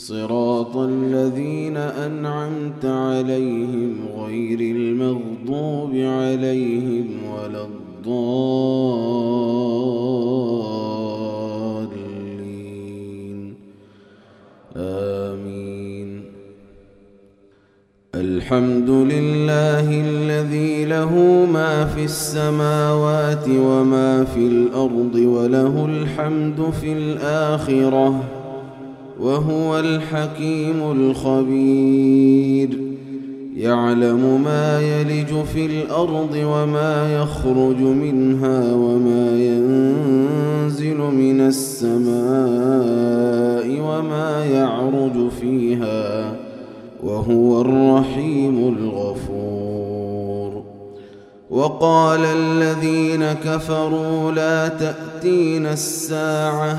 صراط الذين أنعمت عليهم غير المغضوب عليهم ولا الضالين. آمين. الحمد لله الذي له ما في السماوات وما في الأرض وله الحمد في الآخرة. وهو الحكيم الخبير. يعلم ما يلج في الأرض وما يخرج منها وما ينزل من السماء وما يعرج فيها وهو الرحيم الغفور. وقال الذين كفروا لا تأتين الساعة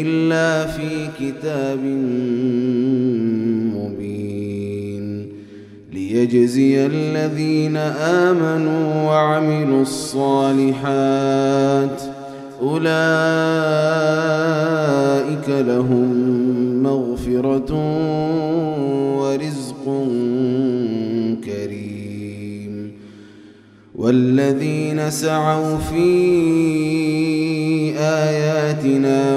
إلا في كتاب مبين ليجزي الذين آمنوا وعملوا الصالحات أولئك لهم مغفرة ورزق كريم والذين سعوا في آياتنا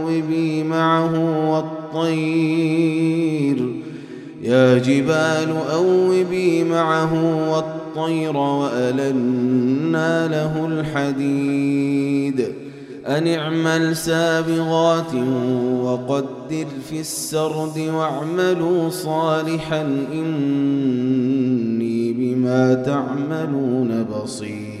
أوبي معه والطير. يا جبال أوبي معه والطير وألنا له الحديد. أن اعمل سابغات وقدر في السرد واعملوا صالحا إني بما تعملون بصير.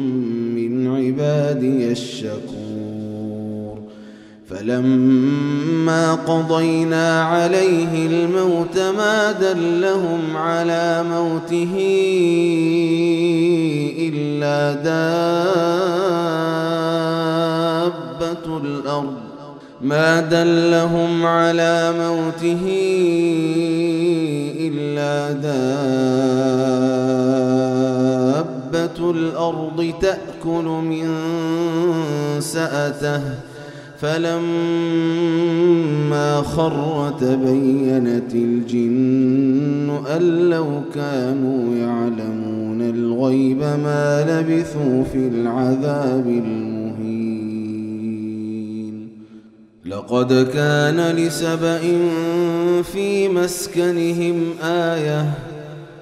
عبادي الشكور. فلما قضينا عليه الموت ما دلهم على موته إلا دابة الأرض. ما دلهم على موته إلا دابة الأرض تأكل من سأته. فلما خر تبينت الجن أن لو كانوا يعلمون الغيب ما لبثوا في العذاب المهين. لقد كان لسبإ في مسكنهم آية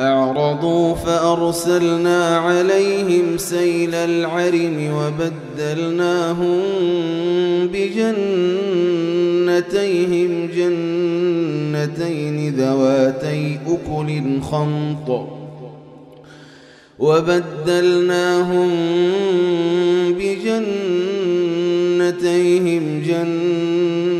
فأعرضوا فأرسلنا عليهم سيل العرم وبدلناهم بجنتيهم جنتين ذواتي أكل خمط وبدلناهم بجنتيهم جنتين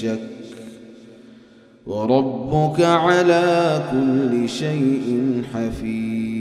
شك وربك على كل شيء حفيظ.